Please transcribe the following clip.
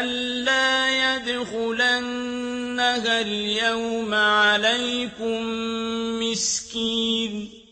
أَلَّا يَدْخُلَنَّهَا الْيَوْمَ عَلَيْكُم مِّسْكِينٌ